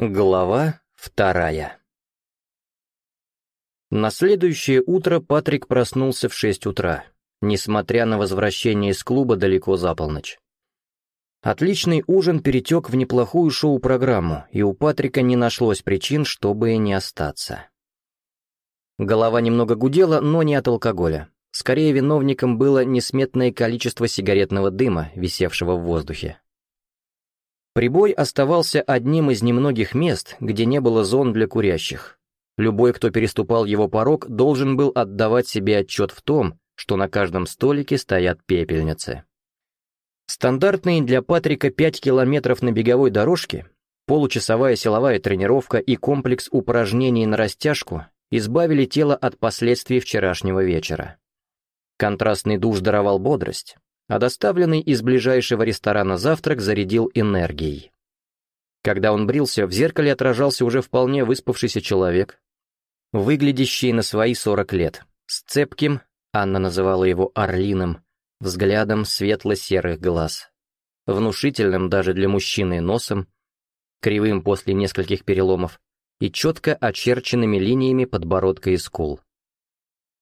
Глава вторая На следующее утро Патрик проснулся в шесть утра, несмотря на возвращение из клуба далеко за полночь. Отличный ужин перетек в неплохую шоу-программу, и у Патрика не нашлось причин, чтобы не остаться. Голова немного гудела, но не от алкоголя. Скорее, виновником было несметное количество сигаретного дыма, висевшего в воздухе. Прибой оставался одним из немногих мест, где не было зон для курящих. Любой, кто переступал его порог, должен был отдавать себе отчет в том, что на каждом столике стоят пепельницы. Стандартные для Патрика 5 километров на беговой дорожке, получасовая силовая тренировка и комплекс упражнений на растяжку избавили тело от последствий вчерашнего вечера. Контрастный душ даровал бодрость а доставленный из ближайшего ресторана завтрак зарядил энергией. Когда он брился, в зеркале отражался уже вполне выспавшийся человек, выглядящий на свои 40 лет, с цепким, Анна называла его орлиным, взглядом светло-серых глаз, внушительным даже для мужчины носом, кривым после нескольких переломов, и четко очерченными линиями подбородка и скул.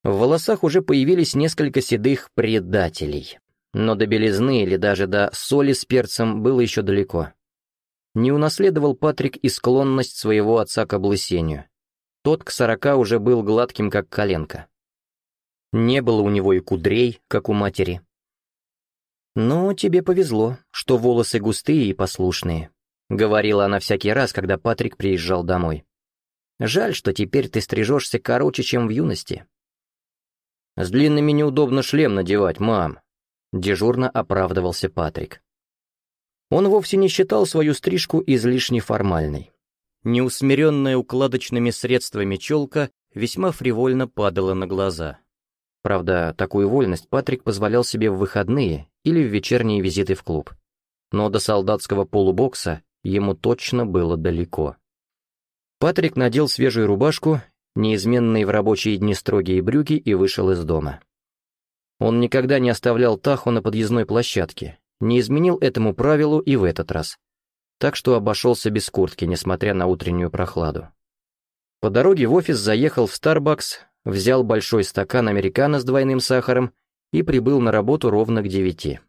В волосах уже появились несколько седых предателей но до белизны или даже до соли с перцем было еще далеко. Не унаследовал Патрик и склонность своего отца к облысению. Тот к сорока уже был гладким, как коленка. Не было у него и кудрей, как у матери. Но тебе повезло, что волосы густые и послушные», — говорила она всякий раз, когда Патрик приезжал домой. «Жаль, что теперь ты стрижешься короче, чем в юности». «С длинными неудобно шлем надевать, мам», — дежурно оправдывался Патрик. Он вовсе не считал свою стрижку излишне формальной. Неусмиренная укладочными средствами челка весьма фривольно падала на глаза. Правда, такую вольность Патрик позволял себе в выходные или в вечерние визиты в клуб. Но до солдатского полубокса ему точно было далеко. Патрик надел свежую рубашку, неизменные в рабочие дни строгие брюки и вышел из дома. Он никогда не оставлял Таху на подъездной площадке, не изменил этому правилу и в этот раз. Так что обошелся без куртки, несмотря на утреннюю прохладу. По дороге в офис заехал в Starbucks, взял большой стакан американо с двойным сахаром и прибыл на работу ровно к девяти.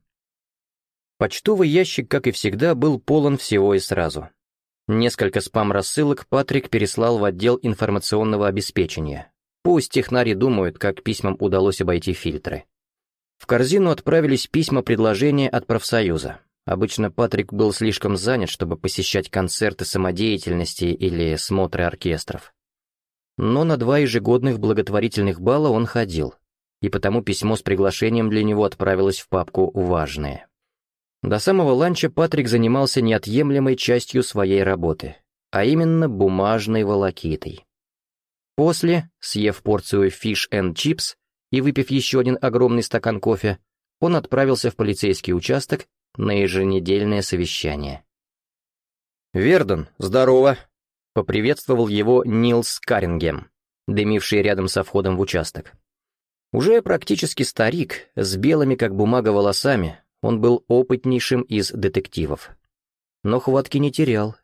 Почтовый ящик, как и всегда, был полон всего и сразу. Несколько спам-рассылок Патрик переслал в отдел информационного обеспечения. Пусть технари думают, как письмам удалось обойти фильтры. В корзину отправились письма-предложения от профсоюза. Обычно Патрик был слишком занят, чтобы посещать концерты самодеятельности или смотры оркестров. Но на два ежегодных благотворительных бала он ходил, и потому письмо с приглашением для него отправилось в папку «Важные». До самого ланча Патрик занимался неотъемлемой частью своей работы, а именно бумажной волокитой. После, съев порцию фиш энд чипс, и выпив еще один огромный стакан кофе, он отправился в полицейский участок на еженедельное совещание. «Верден, здорово!» — поприветствовал его Нилс Карингем, дымивший рядом со входом в участок. Уже практически старик, с белыми как бумага волосами, он был опытнейшим из детективов. Но хватки не терял,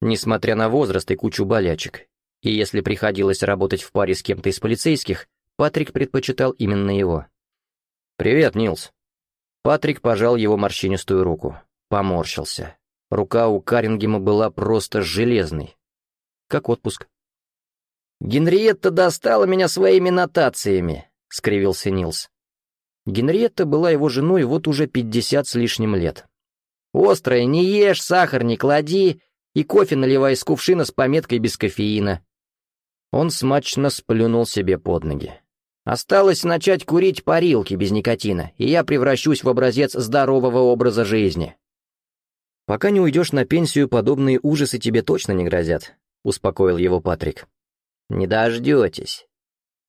несмотря на возраст и кучу болячек. И если приходилось работать в паре с кем-то из полицейских, Патрик предпочитал именно его. «Привет, Нилс!» Патрик пожал его морщинистую руку. Поморщился. Рука у Карингема была просто железной. Как отпуск. «Генриетта достала меня своими нотациями», — скривился Нилс. Генриетта была его женой вот уже пятьдесят с лишним лет. «Острое не ешь, сахар не клади, и кофе наливай из кувшина с пометкой без кофеина». Он смачно сплюнул себе под ноги. Осталось начать курить парилки без никотина, и я превращусь в образец здорового образа жизни. Пока не уйдешь на пенсию, подобные ужасы тебе точно не грозят, успокоил его Патрик. Не дождетесь.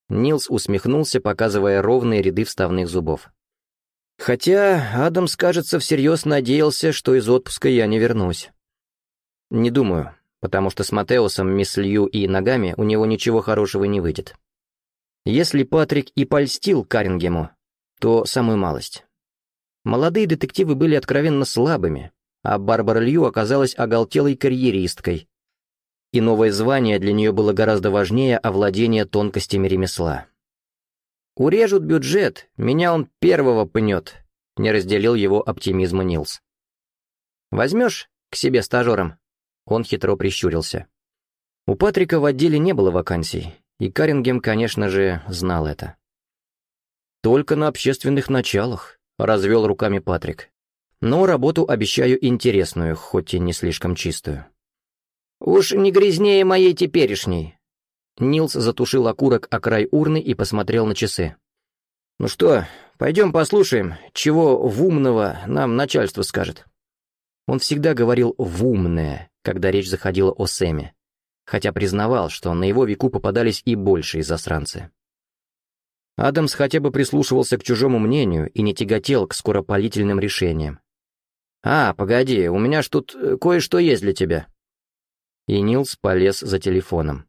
Нилс усмехнулся, показывая ровные ряды вставных зубов. Хотя Адам кажется, всерьез надеялся, что из отпуска я не вернусь. Не думаю, потому что с Матеосом Мисс и ногами у него ничего хорошего не выйдет. Если Патрик и польстил Карингему, то самую малость. Молодые детективы были откровенно слабыми, а Барбара Лью оказалась оголтелой карьеристкой, и новое звание для нее было гораздо важнее овладения тонкостями ремесла. «Урежут бюджет, меня он первого пнет», — не разделил его оптимизма Нилс. «Возьмешь к себе стажером?» Он хитро прищурился. У Патрика в отделе не было вакансий, и Карингем, конечно же, знал это. «Только на общественных началах», — развел руками Патрик. «Но работу обещаю интересную, хоть и не слишком чистую». «Уж не грязнее моей теперешней». Нилс затушил окурок о край урны и посмотрел на часы. «Ну что, пойдем послушаем, чего в умного нам начальство скажет». Он всегда говорил «в умное», когда речь заходила о Сэме хотя признавал, что на его веку попадались и большие засранцы. Адамс хотя бы прислушивался к чужому мнению и не тяготел к скоропалительным решениям. «А, погоди, у меня ж тут э, кое-что есть для тебя». И Нилс полез за телефоном.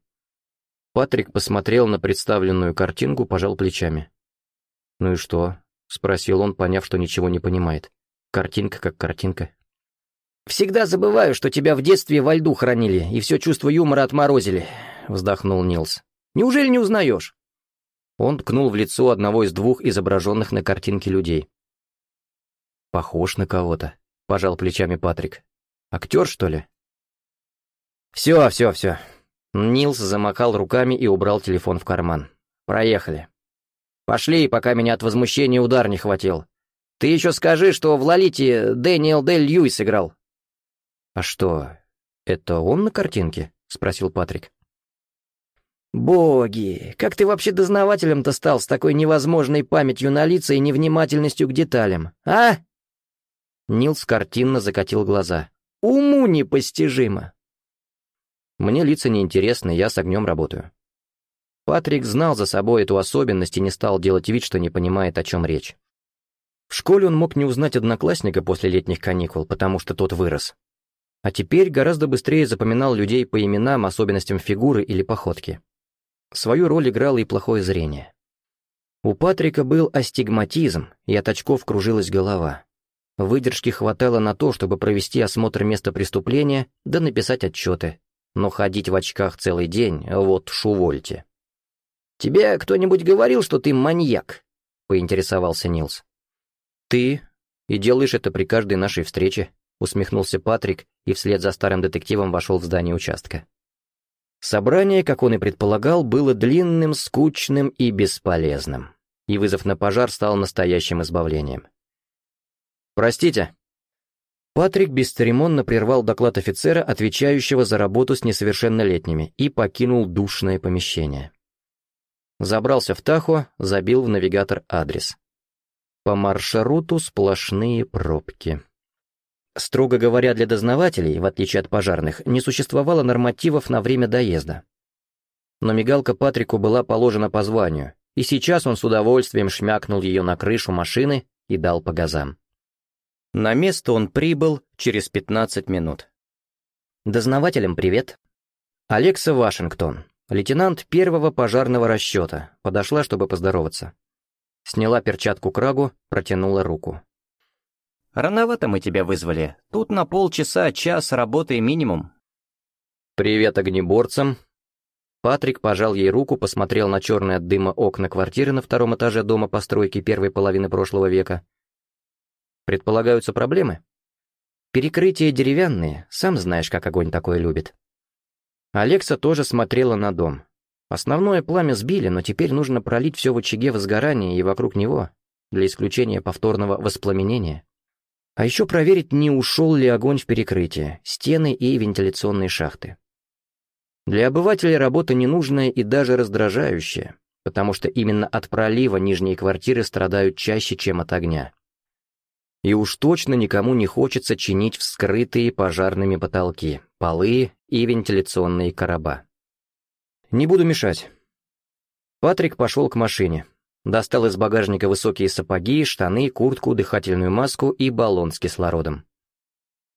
Патрик посмотрел на представленную картинку, пожал плечами. «Ну и что?» — спросил он, поняв, что ничего не понимает. «Картинка как картинка». «Всегда забываю, что тебя в детстве во льду хранили и все чувство юмора отморозили», — вздохнул Нилс. «Неужели не узнаешь?» Он ткнул в лицо одного из двух изображенных на картинке людей. «Похож на кого-то», — пожал плечами Патрик. «Актер, что ли?» «Все, все, все». Нилс замокал руками и убрал телефон в карман. «Проехали. Пошли, пока меня от возмущения удар не хватил. Ты еще скажи, что в Лолите Дэниел Дель Льюис играл. «А что, это он на картинке?» — спросил Патрик. «Боги, как ты вообще дознавателем-то стал с такой невозможной памятью на лица и невнимательностью к деталям, а?» Нилс картинно закатил глаза. «Уму непостижимо!» «Мне лица неинтересны, я с огнем работаю». Патрик знал за собой эту особенность и не стал делать вид, что не понимает, о чем речь. В школе он мог не узнать одноклассника после летних каникул, потому что тот вырос. А теперь гораздо быстрее запоминал людей по именам, особенностям фигуры или походки. Свою роль играло и плохое зрение. У Патрика был астигматизм, и от очков кружилась голова. Выдержки хватало на то, чтобы провести осмотр места преступления да написать отчеты. Но ходить в очках целый день — вот шувольте. «Тебе кто-нибудь говорил, что ты маньяк?» — поинтересовался Нилс. «Ты? И делаешь это при каждой нашей встрече», усмехнулся Патрик и вслед за старым детективом вошел в здание участка. Собрание, как он и предполагал, было длинным, скучным и бесполезным, и вызов на пожар стал настоящим избавлением. «Простите!» Патрик бесцеремонно прервал доклад офицера, отвечающего за работу с несовершеннолетними, и покинул душное помещение. Забрался в Тахо, забил в навигатор адрес. По маршруту сплошные пробки. Строго говоря, для дознавателей, в отличие от пожарных, не существовало нормативов на время доезда. Но мигалка Патрику была положена по званию, и сейчас он с удовольствием шмякнул ее на крышу машины и дал по газам. На место он прибыл через 15 минут. Дознавателям привет. Алекса Вашингтон, лейтенант первого пожарного расчета, подошла, чтобы поздороваться. Сняла перчатку крагу, протянула руку. Рановато мы тебя вызвали. Тут на полчаса-час работы минимум». «Привет огнеборцам». Патрик пожал ей руку, посмотрел на черные от дыма окна квартиры на втором этаже дома постройки первой половины прошлого века. «Предполагаются проблемы?» «Перекрытия деревянные, сам знаешь, как огонь такое любит». Алекса тоже смотрела на дом. Основное пламя сбили, но теперь нужно пролить все в очаге возгорания и вокруг него, для исключения повторного воспламенения. А еще проверить, не ушел ли огонь в перекрытие, стены и вентиляционные шахты. Для обывателя работа ненужная и даже раздражающая, потому что именно от пролива нижние квартиры страдают чаще, чем от огня. И уж точно никому не хочется чинить вскрытые пожарными потолки, полы и вентиляционные короба. Не буду мешать. Патрик пошел к машине, Достал из багажника высокие сапоги, штаны, куртку, дыхательную маску и баллон с кислородом.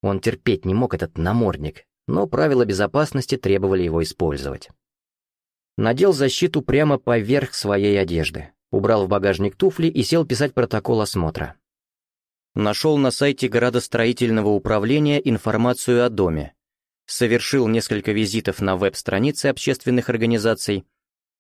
Он терпеть не мог этот намордник, но правила безопасности требовали его использовать. Надел защиту прямо поверх своей одежды, убрал в багажник туфли и сел писать протокол осмотра. Нашел на сайте градостроительного управления информацию о доме, совершил несколько визитов на веб-странице общественных организаций,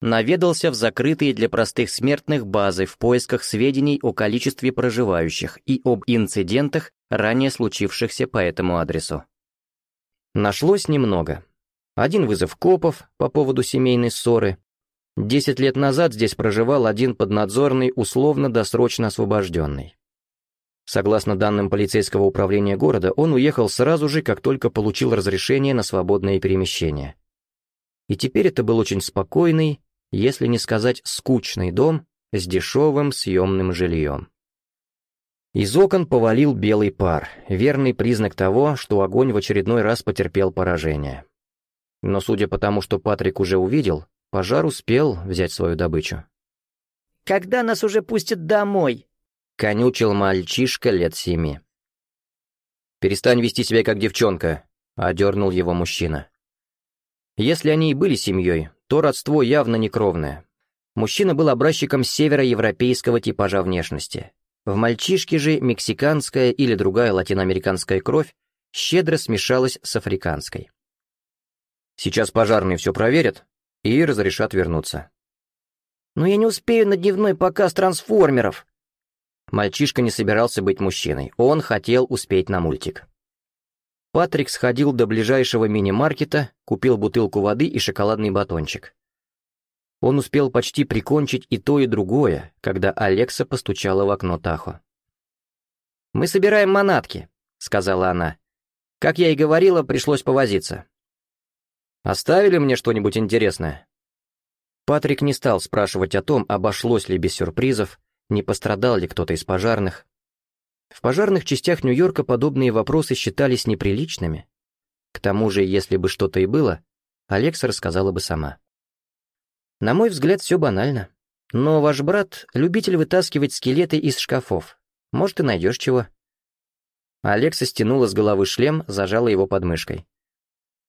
наведался в закрытые для простых смертных базы в поисках сведений о количестве проживающих и об инцидентах, ранее случившихся по этому адресу. Нашлось немного. Один вызов копов по поводу семейной ссоры. Десять лет назад здесь проживал один поднадзорный, условно-досрочно освобожденный. Согласно данным полицейского управления города, он уехал сразу же, как только получил разрешение на свободное перемещение. И теперь это был очень спокойный, если не сказать скучный дом с дешевым съемным жильем. Из окон повалил белый пар, верный признак того, что огонь в очередной раз потерпел поражение. Но судя по тому, что Патрик уже увидел, пожар успел взять свою добычу. «Когда нас уже пустят домой?» — конючил мальчишка лет семи. «Перестань вести себя как девчонка», — одернул его мужчина. Если они и были семьей, то родство явно некровное. Мужчина был образчиком североевропейского типажа внешности. В мальчишке же мексиканская или другая латиноамериканская кровь щедро смешалась с африканской. Сейчас пожарные все проверят и разрешат вернуться. «Но я не успею на дневной показ трансформеров!» Мальчишка не собирался быть мужчиной, он хотел успеть на мультик. Патрик сходил до ближайшего мини-маркета, купил бутылку воды и шоколадный батончик. Он успел почти прикончить и то, и другое, когда Алекса постучала в окно Тахо. «Мы собираем манатки», — сказала она. «Как я и говорила, пришлось повозиться». «Оставили мне что-нибудь интересное?» Патрик не стал спрашивать о том, обошлось ли без сюрпризов, не пострадал ли кто-то из пожарных, в пожарных частях Нью-Йорка подобные вопросы считались неприличными. К тому же, если бы что-то и было, Алекса рассказала бы сама. На мой взгляд, все банально. Но ваш брат — любитель вытаскивать скелеты из шкафов. Может, и найдешь чего. Алекса стянула с головы шлем, зажала его подмышкой.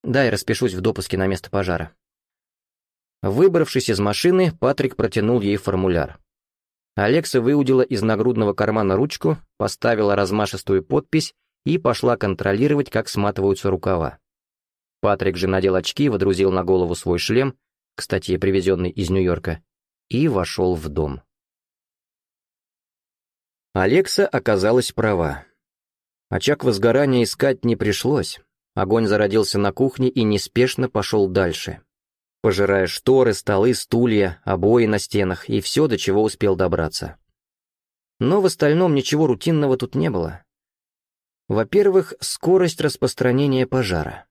«Да, я распишусь в допуске на место пожара». Выбравшись из машины, Патрик протянул ей формуляр. Алекса выудила из нагрудного кармана ручку, поставила размашистую подпись и пошла контролировать, как сматываются рукава. Патрик же надел очки, водрузил на голову свой шлем, кстати, привезенный из Нью-Йорка, и вошел в дом. Алекса оказалась права. Очаг возгорания искать не пришлось. Огонь зародился на кухне и неспешно пошел дальше пожирая шторы, столы, стулья, обои на стенах и все, до чего успел добраться. Но в остальном ничего рутинного тут не было. Во-первых, скорость распространения пожара.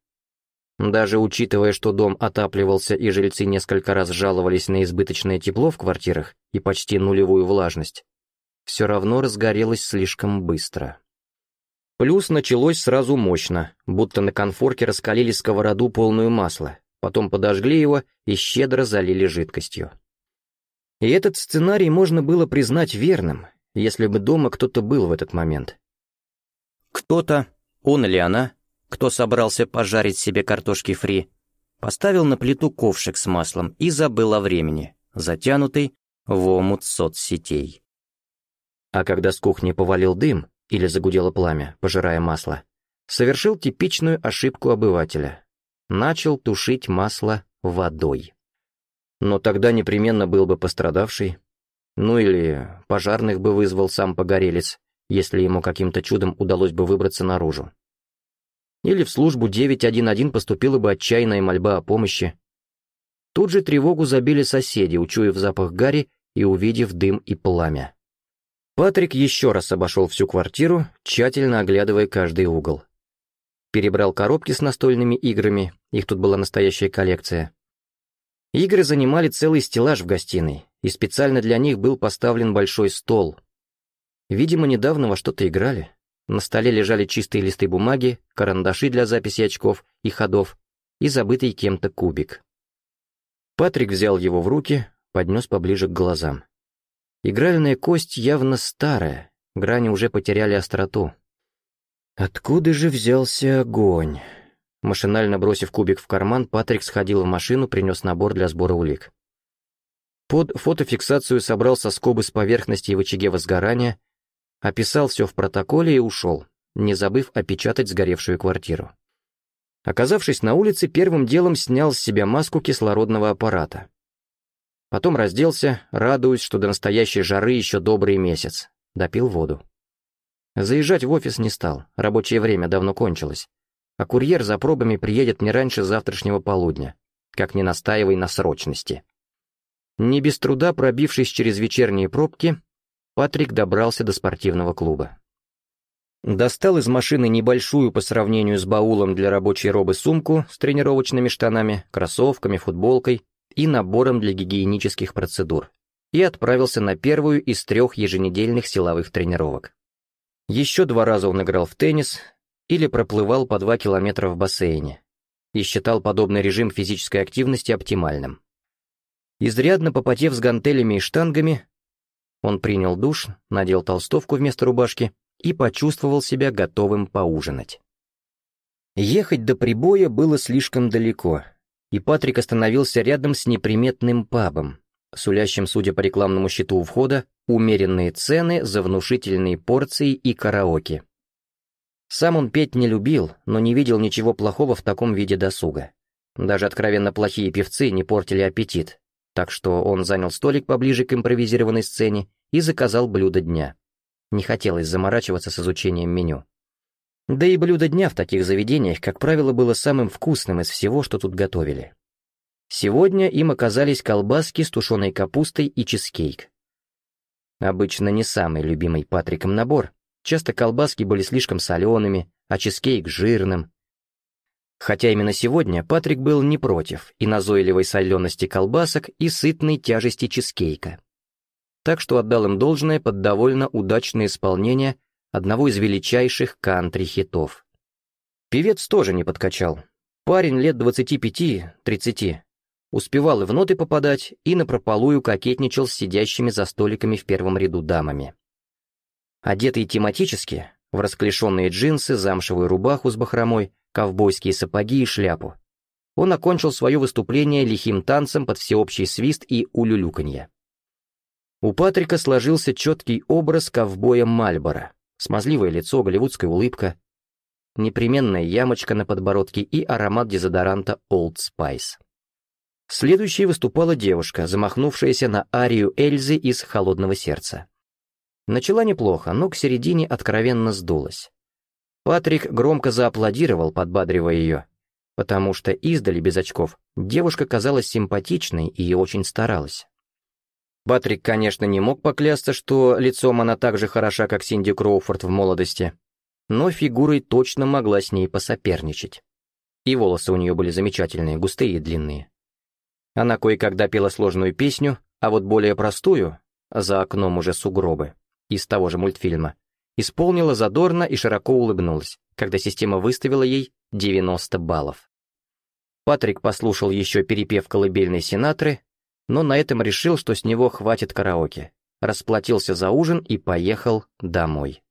Даже учитывая, что дом отапливался и жильцы несколько раз жаловались на избыточное тепло в квартирах и почти нулевую влажность, все равно разгорелось слишком быстро. Плюс началось сразу мощно, будто на конфорке раскалили сковороду полную масла, потом подожгли его и щедро залили жидкостью. И этот сценарий можно было признать верным, если бы дома кто-то был в этот момент. Кто-то, он или она, кто собрался пожарить себе картошки фри, поставил на плиту ковшик с маслом и забыл о времени, затянутый в омут соцсетей. А когда с кухни повалил дым или загудело пламя, пожирая масло, совершил типичную ошибку обывателя начал тушить масло водой. Но тогда непременно был бы пострадавший. Ну или пожарных бы вызвал сам погорелец, если ему каким-то чудом удалось бы выбраться наружу. Или в службу 911 поступила бы отчаянная мольба о помощи. Тут же тревогу забили соседи, учуяв запах гари и увидев дым и пламя. Патрик еще раз обошел всю квартиру, тщательно оглядывая каждый угол. Перебрал коробки с настольными играми, их тут была настоящая коллекция. Игры занимали целый стеллаж в гостиной, и специально для них был поставлен большой стол. Видимо, недавно во что-то играли. На столе лежали чистые листы бумаги, карандаши для записи очков и ходов и забытый кем-то кубик. Патрик взял его в руки, поднес поближе к глазам. Игральная кость явно старая, грани уже потеряли остроту. «Откуда же взялся огонь?» Машинально бросив кубик в карман, Патрик сходил в машину, принес набор для сбора улик. Под фотофиксацию собрал соскобы с поверхности и в очаге возгорания, описал все в протоколе и ушел, не забыв опечатать сгоревшую квартиру. Оказавшись на улице, первым делом снял с себя маску кислородного аппарата. Потом разделся, радуясь, что до настоящей жары еще добрый месяц. Допил воду. Заезжать в офис не стал, рабочее время давно кончилось а курьер за пробами приедет не раньше завтрашнего полудня, как не настаивай на срочности. Не без труда пробившись через вечерние пробки, Патрик добрался до спортивного клуба. Достал из машины небольшую по сравнению с баулом для рабочей робы сумку с тренировочными штанами, кроссовками, футболкой и набором для гигиенических процедур и отправился на первую из трех еженедельных силовых тренировок. Еще два раза он играл в теннис, или проплывал по 2 километра в бассейне и считал подобный режим физической активности оптимальным. Изрядно попотев с гантелями и штангами, он принял душ, надел толстовку вместо рубашки и почувствовал себя готовым поужинать. Ехать до прибоя было слишком далеко, и Патрик остановился рядом с неприметным пабом, сулящим, судя по рекламному счету у входа, умеренные цены за внушительные порции и караоке, сам он петь не любил, но не видел ничего плохого в таком виде досуга. Даже откровенно плохие певцы не портили аппетит, так что он занял столик поближе к импровизированной сцене и заказал блюдо дня. Не хотелось заморачиваться с изучением меню. Да и блюдо дня в таких заведениях, как правило, было самым вкусным из всего, что тут готовили. Сегодня им оказались колбаски с тушеной капустой и чизкейк. Обычно не самый любимый Патриком набор, Часто колбаски были слишком солеными, а чизкейк жирным. Хотя именно сегодня Патрик был не против и назойливой солености колбасок, и сытной тяжести чизкейка. Так что отдал им должное под довольно удачное исполнение одного из величайших кантри-хитов. Певец тоже не подкачал. Парень лет 25-30 успевал и в ноты попадать, и напропалую кокетничал с сидящими за столиками в первом ряду дамами. Одетый тематически, в расклешенные джинсы, замшевую рубаху с бахромой, ковбойские сапоги и шляпу, он окончил свое выступление лихим танцем под всеобщий свист и улюлюканье. У Патрика сложился четкий образ ковбоя Мальбора, смазливое лицо, голливудская улыбка, непременная ямочка на подбородке и аромат дезодоранта Old Spice. Следующей выступала девушка, замахнувшаяся на арию Эльзы из «Холодного сердца». Начала неплохо, но к середине откровенно сдулась. Патрик громко зааплодировал, подбадривая ее, потому что издали без очков девушка казалась симпатичной и очень старалась. Патрик, конечно, не мог поклясться, что лицом она так же хороша, как Синди Кроуфорд в молодости, но фигурой точно могла с ней посоперничать. И волосы у нее были замечательные, густые и длинные. Она кое-когда пела сложную песню, а вот более простую, за окном уже сугробы, из того же мультфильма, исполнила задорно и широко улыбнулась, когда система выставила ей 90 баллов. Патрик послушал еще перепев колыбельной Синатры, но на этом решил, что с него хватит караоке, расплатился за ужин и поехал домой.